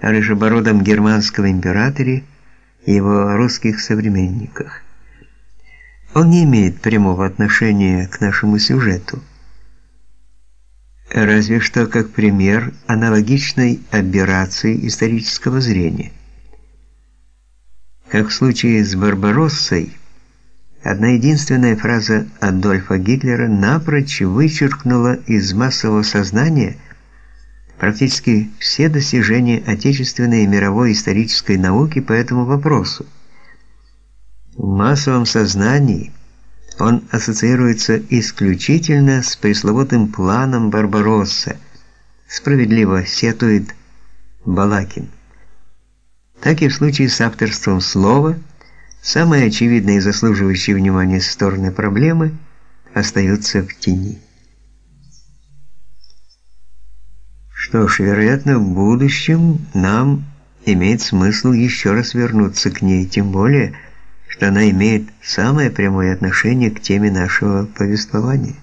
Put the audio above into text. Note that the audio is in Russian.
рыжебородом германском императоре и его русских современниках. Он не имеет прямого отношения к нашему сюжету. Разве что как пример аналогичной аберрации исторического зрения. Как в случае с Барбароссой, одна единственная фраза Адольфа Гитлера напрочь вычеркнула из массового сознания практически все достижения отечественной и мировой исторической науки по этому вопросу. В массовом сознании он ассоциируется исключительно с пресловутым планом Барбаросса, справедливо сетует Балакин. Так и в случае с авторством слова, самые очевидные и заслуживающие внимания стороны проблемы остаются в тени. Что ж, вероятно, в будущем нам имеет смысл еще раз вернуться к ней, тем более, что она имеет самое прямое отношение к теме нашего повествования.